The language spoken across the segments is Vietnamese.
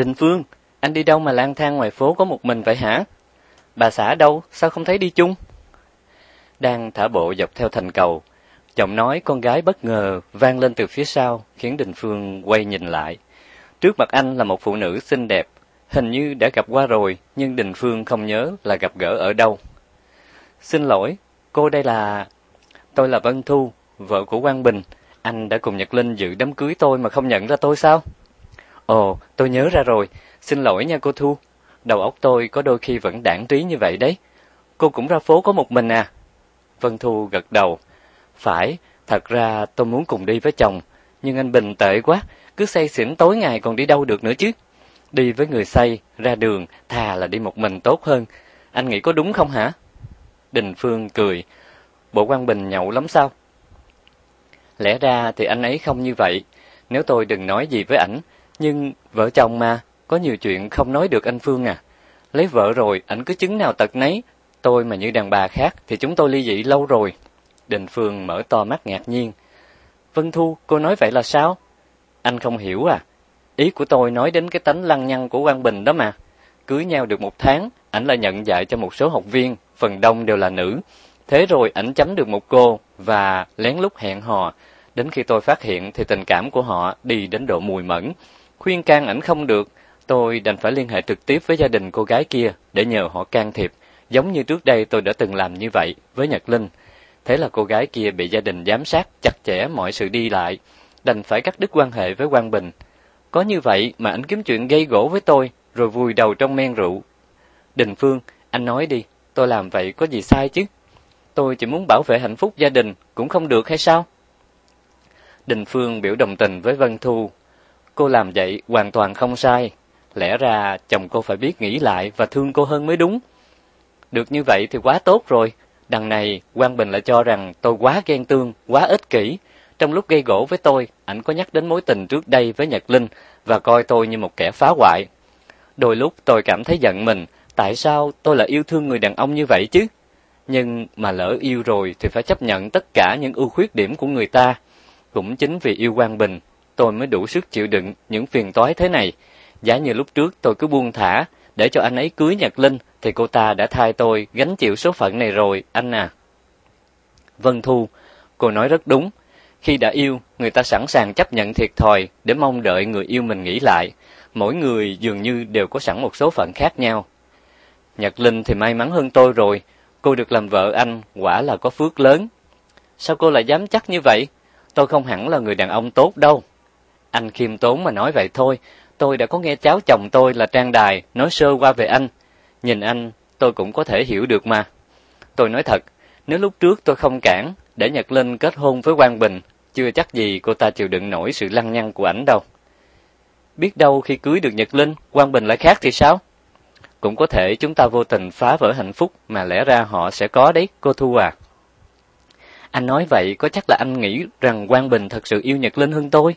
Đình Phương, anh đi đâu mà lang thang ngoài phố có một mình vậy hả? Bà xã đâu, sao không thấy đi chung? Đang thả bộ dọc theo thành cầu, giọng nói con gái bất ngờ vang lên từ phía sau, khiến Đình Phương quay nhìn lại. Trước mặt anh là một phụ nữ xinh đẹp, hình như đã gặp qua rồi, nhưng Đình Phương không nhớ là gặp gỡ ở đâu. Xin lỗi, cô đây là... Tôi là Vân Thu, vợ của Quang Bình. Anh đã cùng Nhật Linh dự đám cưới tôi mà không nhận ra tôi sao? Ồ, tôi nhớ ra rồi. Xin lỗi nha cô Thu. Đầu óc tôi có đôi khi vẫn đảng trí như vậy đấy. Cô cũng ra phố có một mình à? Vân Thu gật đầu. Phải, thật ra tôi muốn cùng đi với chồng. Nhưng anh Bình tệ quá, cứ say xỉn tối ngày còn đi đâu được nữa chứ. Đi với người say, ra đường, thà là đi một mình tốt hơn. Anh nghĩ có đúng không hả? Đình Phương cười. Bộ quan Bình nhậu lắm sao? Lẽ ra thì anh ấy không như vậy. Nếu tôi đừng nói gì với ảnh, nhưng vợ chồng mà, có nhiều chuyện không nói được anh Phương à. Lấy vợ rồi, ảnh cứ chứng nào tật nấy. Tôi mà như đàn bà khác thì chúng tôi ly dị lâu rồi. Đình Phương mở to mắt ngạc nhiên. Vân Thu, cô nói vậy là sao? Anh không hiểu à? Ý của tôi nói đến cái tánh lăng nhăng của Quang Bình đó mà. Cưới nhau được một tháng, ảnh lại nhận dạy cho một số học viên, phần đông đều là nữ. Thế rồi ảnh chấm được một cô và lén lút hẹn hò. Đến khi tôi phát hiện thì tình cảm của họ đi đến độ mùi mẫn. Khuyên can ảnh không được, tôi đành phải liên hệ trực tiếp với gia đình cô gái kia để nhờ họ can thiệp, giống như trước đây tôi đã từng làm như vậy với Nhật Linh. Thế là cô gái kia bị gia đình giám sát chặt chẽ mọi sự đi lại, đành phải cắt đứt quan hệ với Quang Bình. Có như vậy mà anh kiếm chuyện gây gỗ với tôi, rồi vùi đầu trong men rượu. Đình Phương, anh nói đi, tôi làm vậy có gì sai chứ? Tôi chỉ muốn bảo vệ hạnh phúc gia đình, cũng không được hay sao? Đình Phương biểu đồng tình với Vân Thu. Cô làm vậy hoàn toàn không sai. Lẽ ra chồng cô phải biết nghĩ lại và thương cô hơn mới đúng. Được như vậy thì quá tốt rồi. Đằng này, Quang Bình lại cho rằng tôi quá ghen tương, quá ích kỷ. Trong lúc gây gỗ với tôi, ảnh có nhắc đến mối tình trước đây với Nhật Linh và coi tôi như một kẻ phá hoại. Đôi lúc tôi cảm thấy giận mình, tại sao tôi lại yêu thương người đàn ông như vậy chứ? Nhưng mà lỡ yêu rồi thì phải chấp nhận tất cả những ưu khuyết điểm của người ta. Cũng chính vì yêu Quang Bình, tôi mới đủ sức chịu đựng những phiền toái thế này. Giả như lúc trước tôi cứ buông thả, để cho anh ấy cưới Nhật Linh, thì cô ta đã thay tôi gánh chịu số phận này rồi, anh à. Vân Thu, cô nói rất đúng. Khi đã yêu, người ta sẵn sàng chấp nhận thiệt thòi để mong đợi người yêu mình nghĩ lại. Mỗi người dường như đều có sẵn một số phận khác nhau. Nhật Linh thì may mắn hơn tôi rồi, cô được làm vợ anh quả là có phước lớn. Sao cô lại dám chắc như vậy? Tôi không hẳn là người đàn ông tốt đâu. Anh khiêm tốn mà nói vậy thôi, tôi đã có nghe cháu chồng tôi là Trang Đài nói sơ qua về anh. Nhìn anh, tôi cũng có thể hiểu được mà. Tôi nói thật, nếu lúc trước tôi không cản, để Nhật Linh kết hôn với Quang Bình, chưa chắc gì cô ta chịu đựng nổi sự lăng nhăng của ảnh đâu. Biết đâu khi cưới được Nhật Linh, Quang Bình lại khác thì sao? Cũng có thể chúng ta vô tình phá vỡ hạnh phúc mà lẽ ra họ sẽ có đấy, cô Thu à. Anh nói vậy có chắc là anh nghĩ rằng Quang Bình thật sự yêu Nhật Linh hơn tôi?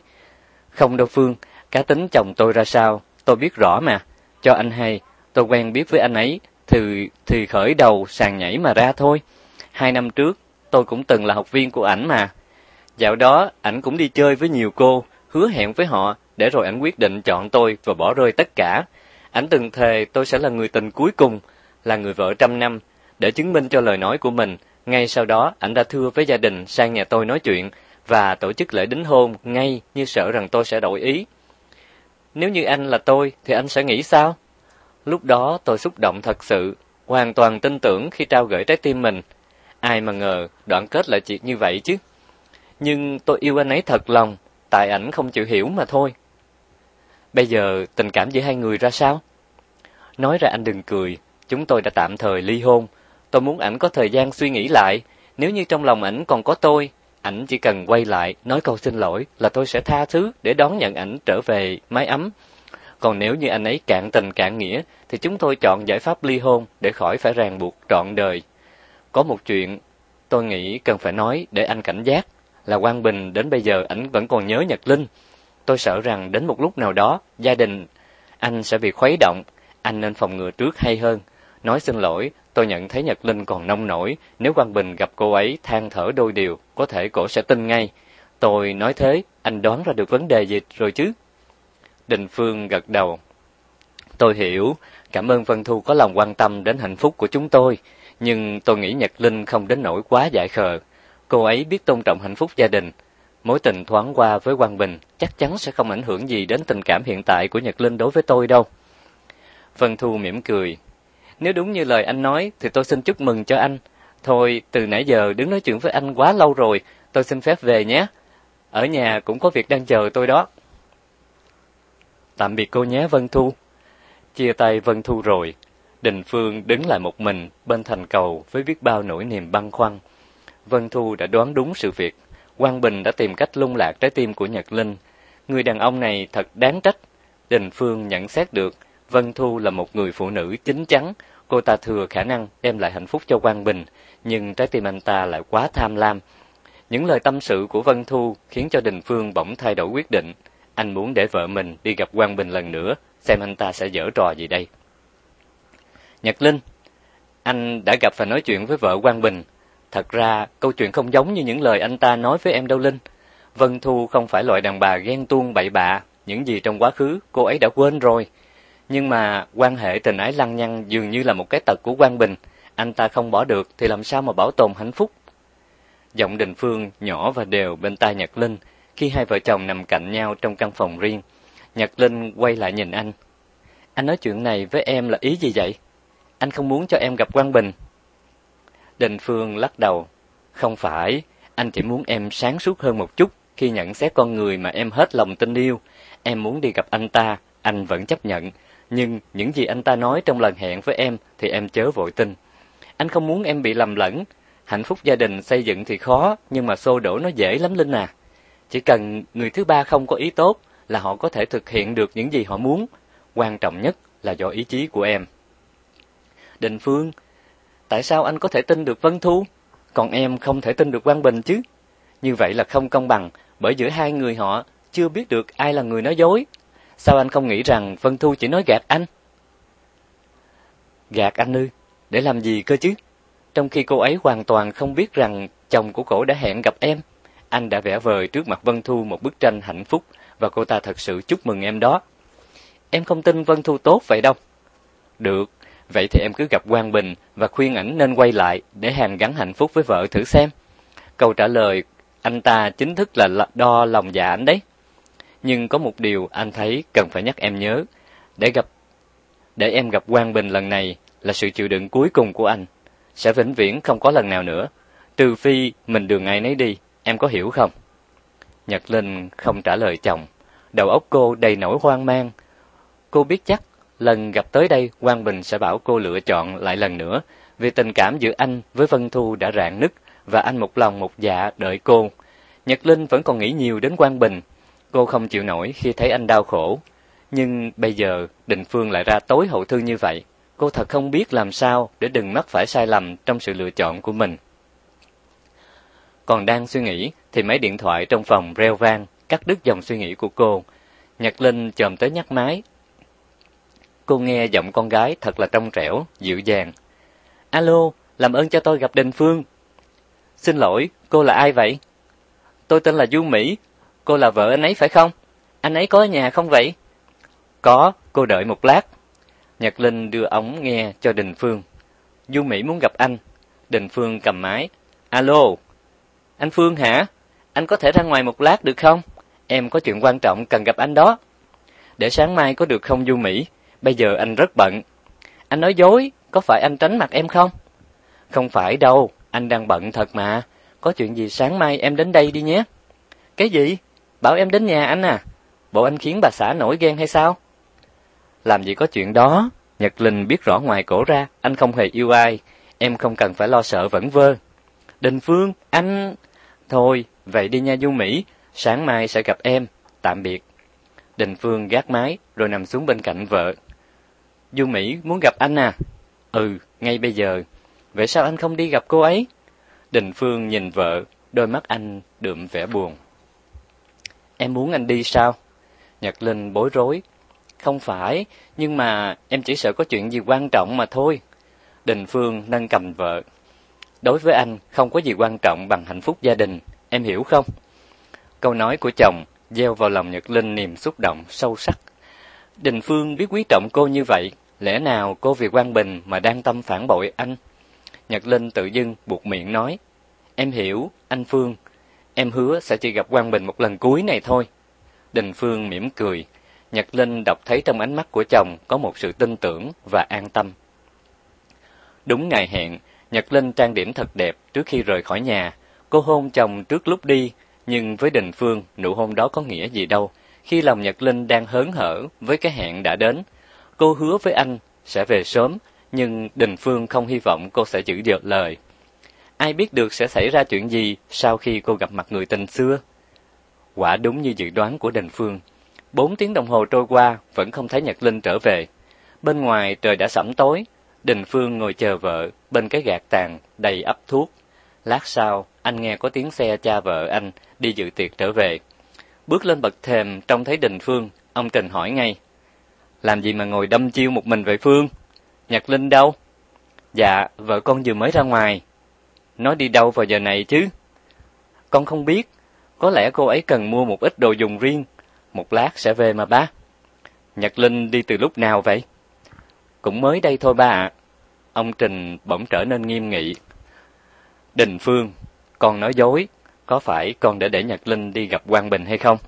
Không đâu Phương, cá tính chồng tôi ra sao, tôi biết rõ mà. Cho anh hay, tôi quen biết với anh ấy, thì, thì khởi đầu sàn nhảy mà ra thôi. Hai năm trước, tôi cũng từng là học viên của ảnh mà. Dạo đó, ảnh cũng đi chơi với nhiều cô, hứa hẹn với họ, để rồi ảnh quyết định chọn tôi và bỏ rơi tất cả. Ảnh từng thề tôi sẽ là người tình cuối cùng, là người vợ trăm năm, để chứng minh cho lời nói của mình. Ngay sau đó, ảnh đã thưa với gia đình sang nhà tôi nói chuyện và tổ chức lễ đính hôn ngay như sợ rằng tôi sẽ đổi ý. Nếu như anh là tôi thì anh sẽ nghĩ sao? Lúc đó tôi xúc động thật sự, hoàn toàn tin tưởng khi trao gửi trái tim mình. Ai mà ngờ đoạn kết lại chuyện như vậy chứ. Nhưng tôi yêu anh ấy thật lòng, tại ảnh không chịu hiểu mà thôi. Bây giờ tình cảm giữa hai người ra sao? Nói ra anh đừng cười, chúng tôi đã tạm thời ly hôn. Tôi muốn ảnh có thời gian suy nghĩ lại, nếu như trong lòng ảnh còn có tôi, ảnh chỉ cần quay lại nói câu xin lỗi là tôi sẽ tha thứ để đón nhận ảnh trở về mái ấm. Còn nếu như anh ấy cạn tình cạn nghĩa thì chúng tôi chọn giải pháp ly hôn để khỏi phải ràng buộc trọn đời. Có một chuyện tôi nghĩ cần phải nói để anh cảnh giác là Quang Bình đến bây giờ ảnh vẫn còn nhớ Nhật Linh. Tôi sợ rằng đến một lúc nào đó gia đình anh sẽ bị khuấy động, anh nên phòng ngừa trước hay hơn. Nói xin lỗi, tôi nhận thấy Nhật Linh còn nông nổi, nếu Quang Bình gặp cô ấy than thở đôi điều, có thể cổ sẽ tin ngay. Tôi nói thế, anh đoán ra được vấn đề gì rồi chứ? Đình Phương gật đầu. Tôi hiểu, cảm ơn Vân Thu có lòng quan tâm đến hạnh phúc của chúng tôi, nhưng tôi nghĩ Nhật Linh không đến nỗi quá dại khờ. Cô ấy biết tôn trọng hạnh phúc gia đình. Mối tình thoáng qua với Quang Bình chắc chắn sẽ không ảnh hưởng gì đến tình cảm hiện tại của Nhật Linh đối với tôi đâu. Vân Thu mỉm cười. Nếu đúng như lời anh nói thì tôi xin chúc mừng cho anh. Thôi, từ nãy giờ đứng nói chuyện với anh quá lâu rồi, tôi xin phép về nhé. Ở nhà cũng có việc đang chờ tôi đó. Tạm biệt cô nhé Vân Thu. Chia tay Vân Thu rồi, Đình Phương đứng lại một mình bên thành cầu với biết bao nỗi niềm băn khoăn. Vân Thu đã đoán đúng sự việc. Quang Bình đã tìm cách lung lạc trái tim của Nhật Linh. Người đàn ông này thật đáng trách. Đình Phương nhận xét được Vân Thu là một người phụ nữ chính chắn, cô ta thừa khả năng đem lại hạnh phúc cho Quang Bình, nhưng trái tim anh ta lại quá tham lam. Những lời tâm sự của Vân Thu khiến cho Đình Phương bỗng thay đổi quyết định. Anh muốn để vợ mình đi gặp Quang Bình lần nữa, xem anh ta sẽ dở trò gì đây. Nhật Linh, anh đã gặp và nói chuyện với vợ Quang Bình. Thật ra, câu chuyện không giống như những lời anh ta nói với em đâu Linh. Vân Thu không phải loại đàn bà ghen tuông bậy bạ, những gì trong quá khứ cô ấy đã quên rồi. Nhưng mà quan hệ tình ái lăng nhăng dường như là một cái tật của Quang Bình, anh ta không bỏ được thì làm sao mà bảo tồn hạnh phúc. Giọng Đình Phương nhỏ và đều bên tai Nhật Linh khi hai vợ chồng nằm cạnh nhau trong căn phòng riêng. Nhật Linh quay lại nhìn anh. Anh nói chuyện này với em là ý gì vậy? Anh không muốn cho em gặp Quang Bình. Đình Phương lắc đầu. Không phải, anh chỉ muốn em sáng suốt hơn một chút khi nhận xét con người mà em hết lòng tin yêu. Em muốn đi gặp anh ta, anh vẫn chấp nhận. Nhưng những gì anh ta nói trong lần hẹn với em thì em chớ vội tin. Anh không muốn em bị lầm lẫn. Hạnh phúc gia đình xây dựng thì khó, nhưng mà xô đổ nó dễ lắm Linh à. Chỉ cần người thứ ba không có ý tốt là họ có thể thực hiện được những gì họ muốn. Quan trọng nhất là do ý chí của em. Đình Phương, tại sao anh có thể tin được Vân Thu, còn em không thể tin được Quang Bình chứ? Như vậy là không công bằng, bởi giữa hai người họ chưa biết được ai là người nói dối. Sao anh không nghĩ rằng Vân Thu chỉ nói gạt anh? Gạt anh ư? Để làm gì cơ chứ? Trong khi cô ấy hoàn toàn không biết rằng chồng của cổ đã hẹn gặp em, anh đã vẽ vời trước mặt Vân Thu một bức tranh hạnh phúc và cô ta thật sự chúc mừng em đó. Em không tin Vân Thu tốt vậy đâu. Được, vậy thì em cứ gặp Quang Bình và khuyên ảnh nên quay lại để hàn gắn hạnh phúc với vợ thử xem. Câu trả lời anh ta chính thức là đo lòng dạ anh đấy. Nhưng có một điều anh thấy cần phải nhắc em nhớ, để gặp để em gặp Quang Bình lần này là sự chịu đựng cuối cùng của anh, sẽ vĩnh viễn không có lần nào nữa, trừ phi mình đường ai nấy đi, em có hiểu không? Nhật Linh không trả lời chồng, đầu óc cô đầy nỗi hoang mang. Cô biết chắc lần gặp tới đây Quang Bình sẽ bảo cô lựa chọn lại lần nữa, vì tình cảm giữa anh với Vân Thu đã rạn nứt và anh một lòng một dạ đợi cô. Nhật Linh vẫn còn nghĩ nhiều đến Quang Bình, cô không chịu nổi khi thấy anh đau khổ, nhưng bây giờ Định Phương lại ra tối hậu thư như vậy, cô thật không biết làm sao để đừng mắc phải sai lầm trong sự lựa chọn của mình. Còn đang suy nghĩ thì máy điện thoại trong phòng reo vang, cắt đứt dòng suy nghĩ của cô. Nhật Linh chồm tới nhắc máy. Cô nghe giọng con gái thật là trong trẻo, dịu dàng. Alo, làm ơn cho tôi gặp Đình Phương. Xin lỗi, cô là ai vậy? Tôi tên là Du Mỹ, cô là vợ anh ấy phải không? Anh ấy có ở nhà không vậy? Có, cô đợi một lát. Nhật Linh đưa ống nghe cho Đình Phương. Du Mỹ muốn gặp anh. Đình Phương cầm máy. Alo, anh Phương hả? Anh có thể ra ngoài một lát được không? Em có chuyện quan trọng cần gặp anh đó. Để sáng mai có được không Du Mỹ? Bây giờ anh rất bận. Anh nói dối, có phải anh tránh mặt em không? Không phải đâu, anh đang bận thật mà. Có chuyện gì sáng mai em đến đây đi nhé. Cái gì? Bảo em đến nhà anh à? Bộ anh khiến bà xã nổi ghen hay sao? Làm gì có chuyện đó, Nhật Linh biết rõ ngoài cổ ra, anh không hề yêu ai, em không cần phải lo sợ vẫn vơ. Đình Phương, anh... Thôi, vậy đi nha Du Mỹ, sáng mai sẽ gặp em, tạm biệt. Đình Phương gác máy rồi nằm xuống bên cạnh vợ. Du Mỹ muốn gặp anh à? Ừ, ngay bây giờ. Vậy sao anh không đi gặp cô ấy? Đình Phương nhìn vợ, đôi mắt anh đượm vẻ buồn. Em muốn anh đi sao? Nhật Linh bối rối, không phải, nhưng mà em chỉ sợ có chuyện gì quan trọng mà thôi. Đình Phương nâng cầm vợ. Đối với anh, không có gì quan trọng bằng hạnh phúc gia đình, em hiểu không? Câu nói của chồng gieo vào lòng Nhật Linh niềm xúc động sâu sắc. Đình Phương biết quý trọng cô như vậy, lẽ nào cô vì Quang Bình mà đang tâm phản bội anh? Nhật Linh tự dưng buộc miệng nói, em hiểu, anh Phương, em hứa sẽ chỉ gặp Quang Bình một lần cuối này thôi. Đình Phương mỉm cười, Nhật Linh đọc thấy trong ánh mắt của chồng có một sự tin tưởng và an tâm. Đúng ngày hẹn, Nhật Linh trang điểm thật đẹp trước khi rời khỏi nhà. Cô hôn chồng trước lúc đi, nhưng với Đình Phương, nụ hôn đó có nghĩa gì đâu. Khi lòng Nhật Linh đang hớn hở với cái hẹn đã đến, cô hứa với anh sẽ về sớm, nhưng Đình Phương không hy vọng cô sẽ giữ được lời. Ai biết được sẽ xảy ra chuyện gì sau khi cô gặp mặt người tình xưa? Quả đúng như dự đoán của Đình Phương. Bốn tiếng đồng hồ trôi qua, vẫn không thấy Nhật Linh trở về. Bên ngoài trời đã sẩm tối, Đình Phương ngồi chờ vợ bên cái gạt tàn đầy ấp thuốc. Lát sau, anh nghe có tiếng xe cha vợ anh đi dự tiệc trở về. Bước lên bậc thềm trông thấy Đình Phương, ông Trình hỏi ngay. Làm gì mà ngồi đâm chiêu một mình vậy Phương? Nhật Linh đâu? Dạ, vợ con vừa mới ra ngoài nó đi đâu vào giờ này chứ? Con không biết, có lẽ cô ấy cần mua một ít đồ dùng riêng, một lát sẽ về mà ba. Nhật Linh đi từ lúc nào vậy? Cũng mới đây thôi ba ạ. Ông Trình bỗng trở nên nghiêm nghị. Đình Phương, con nói dối, có phải con đã để Nhật Linh đi gặp Quang Bình hay không?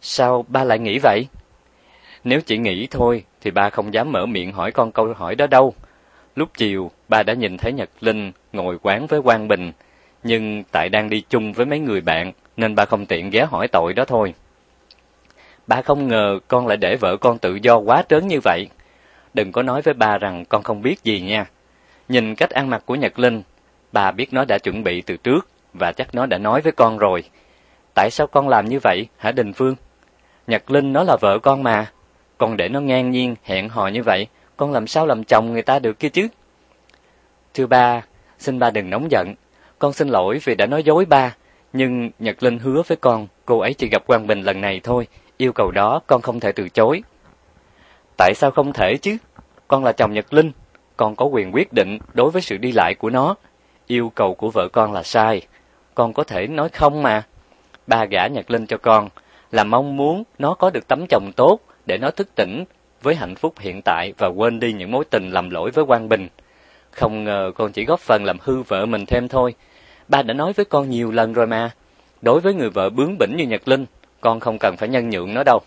Sao ba lại nghĩ vậy? Nếu chỉ nghĩ thôi thì ba không dám mở miệng hỏi con câu hỏi đó đâu. Lúc chiều, ba đã nhìn thấy Nhật Linh ngồi quán với Quang Bình, nhưng tại đang đi chung với mấy người bạn nên ba không tiện ghé hỏi tội đó thôi. Ba không ngờ con lại để vợ con tự do quá trớn như vậy. Đừng có nói với ba rằng con không biết gì nha. Nhìn cách ăn mặc của Nhật Linh, bà biết nó đã chuẩn bị từ trước và chắc nó đã nói với con rồi. Tại sao con làm như vậy hả Đình Phương? Nhật Linh nó là vợ con mà. Con để nó ngang nhiên hẹn hò như vậy, con làm sao làm chồng người ta được kia chứ? Thưa ba, xin ba đừng nóng giận. Con xin lỗi vì đã nói dối ba, nhưng Nhật Linh hứa với con, cô ấy chỉ gặp Quang Bình lần này thôi, yêu cầu đó con không thể từ chối. Tại sao không thể chứ? Con là chồng Nhật Linh, con có quyền quyết định đối với sự đi lại của nó. Yêu cầu của vợ con là sai, con có thể nói không mà. Ba gả Nhật Linh cho con là mong muốn nó có được tấm chồng tốt để nó thức tỉnh với hạnh phúc hiện tại và quên đi những mối tình lầm lỗi với Quang Bình. Không ngờ con chỉ góp phần làm hư vợ mình thêm thôi. Ba đã nói với con nhiều lần rồi mà. Đối với người vợ bướng bỉnh như Nhật Linh, con không cần phải nhân nhượng nó đâu.